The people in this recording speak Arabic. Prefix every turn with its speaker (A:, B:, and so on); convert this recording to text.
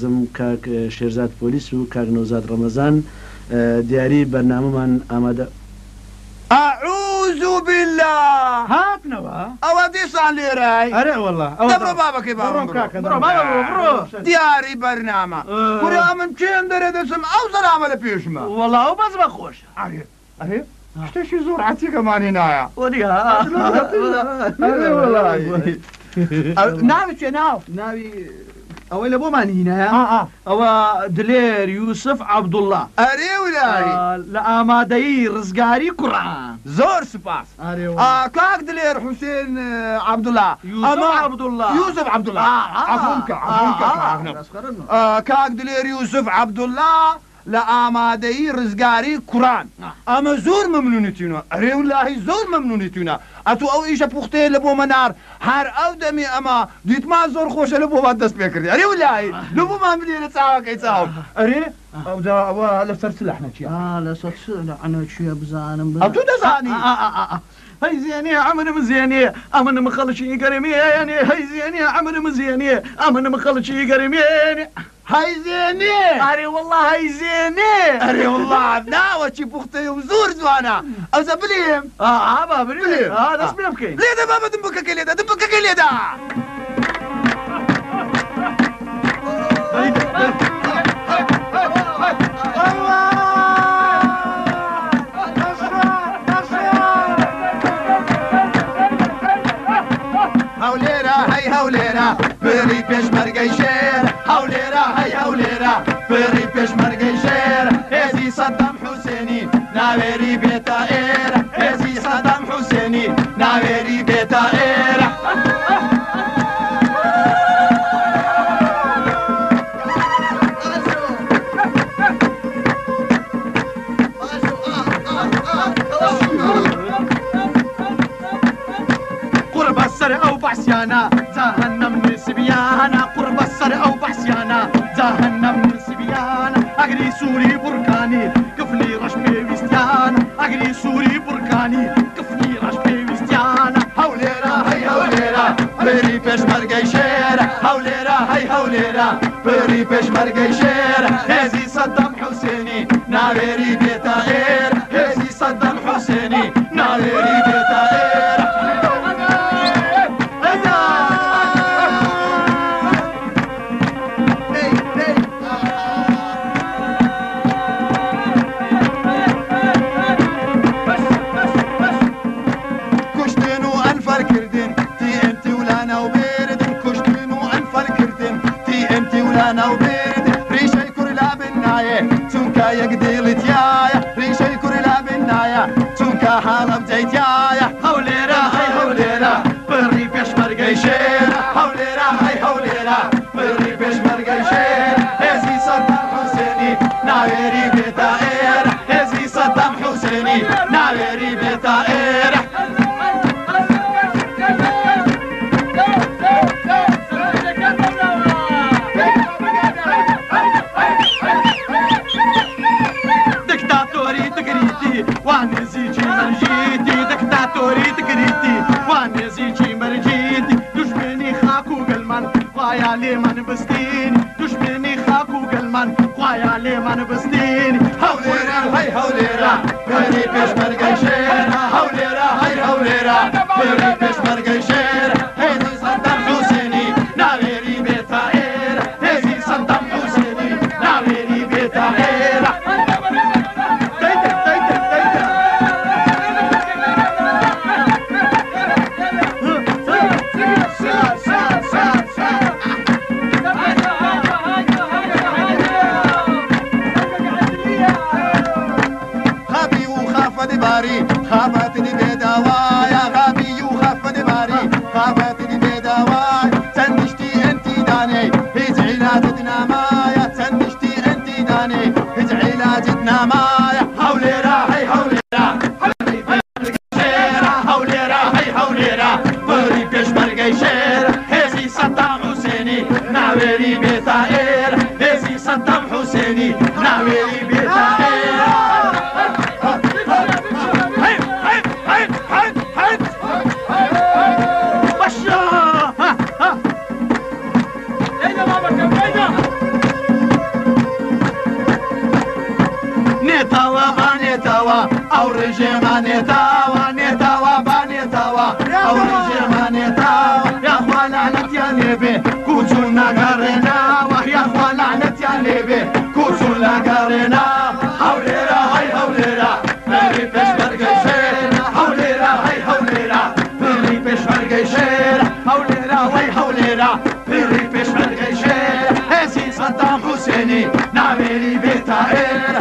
A: دەبێژم کاک شێرزاد پۆلیس و کاک نەوزاد ڕەمەزان. دیاری بەرنامەمان ئامادە.
B: أعوذ بالله!
C: هاتنەوە؟
B: ئەوە دیسان لێرای.
A: ئەرێ وڵە
B: دەبڕۆ بابەکەی باڕۆ دیاری بەرنامە. کوڕا من چێن دەرێ دەچم ئەو زەرامە لە پێشمە.
C: وەڵا و بەس بە خۆش.
B: ئەرێ ئەرێ شتێکی زۆر عتیکەمانی نایە. ناوی چێ ناو؟
C: ناوی ئەوەی لە بۆمان هینەیە ئەوە دلێر یوسف عەبدوڵڵا
B: ئەرێ ولایی
C: لە ئامادەیی ڕزگاری کوڕان
B: زۆر سپاس. کاک دلێر حوسێن عەبدوڵا
C: ئەمە عەبدوڵڵا
B: یوسف عەبدوڵا عەفوکە عەفوکە کاک دلێر یوسف عەبدوڵلا لە ئامادەیی ڕزگاری کوڕان ئەمە زۆر مەمنونیتیونە ئەرێ ولاهی زۆر مەمنونیتیونە ئەتو ئەو ئیشە پوختەیە لە بۆ مەنار هەر ئەو دەمی ئەمە دیتمان زۆر خۆشە لە بۆمان دەست پێ کردی. ئەرێ ولاهی لە بۆمان بێ لە چاوەکەی چاو ئەرێ ئەوە لە سەر لەحنەچی
C: لە سەر لەعنە چیە بزانم
B: تو دەزانی
C: هەی زیێنێ ئەمنم زیێنێ ئەمنم خەڵکی گەرمێنێ هەی زیێنێ ئەمنم زیێنێ ئەمنم خەڵکی گەرمێنێ
B: هەیزێنێ
C: ئەرێ وڵا هەیزێنێ
B: ئەرێ وڵا ناوەچی پوختەی و زۆر جوانە ئەوزە بلێم
C: ئابا برێ دەست پێ بکەین
B: لێدە بابەتم بکەکە لێدا دم بکەکە لێدا هەولێرە هەی هەولێرە بێری پێشمەرگەی شێر هەولێرە هەی هەولێرە بێری پێشمەرگەی شێر
C: السر أو بحسيانا جهنم نسبيانا اجري سوري بركاني كفلي رش بيستيانا اجري سوري بركاني كفلي رش بيستيانا
B: هەولێرە هەی هەولێرە بێری پێشمەرگەی شێرە هەولێرە هەی هەولێرە بێری پێشمەرگەی شێرە هێزی سەدەم حوسێنی ناوێری بێتە ئێر هێزی چونکە یەک دڵتیایە ریشەی کوور لا بنایە چونکە حاڵم جیتیایە هەولێرە هەی هەولێرە بڕی پێشمەرگەی شێر هەولێرە هەی هەولێرە بڕی پێشمەرگەی شێر هێزی سەدەم حوسێنی ناوێری
C: وانێزیجی مەرجیتی دەکتاتۆری تکریتی. وانێزیجی مەرجیتی دشمێنی خاک و گەلمان خخوایە لێمان بستین. دشمێنی خاک و گەلمان خخوایە لێمان بستین.
B: هەولێرە هەی هەولێرە گەری پێشمەرگەشێرە صدام حسيني ناويري بتائر ديزي صدام حسيني ناويري بتائر نتاوا بانتاوا أو رجيما نتاوا نتاوا بانتاوا أو رجيما نتاوا ناگەڕێناوە یاخوا لعنەتیان لێبێ کوچون ناگەڕێنا هەولێرە هەی هەولێرە بەری پێشمەرگەی شێرە هەولێرە هەی هەولێرە بەری پێشمەرگەی شێرە هەولێرە وەی هەولێرە بەری پێشمەرگەی شێرە هێزی سەدام حوسێنی ناوێری بێتە ئێرە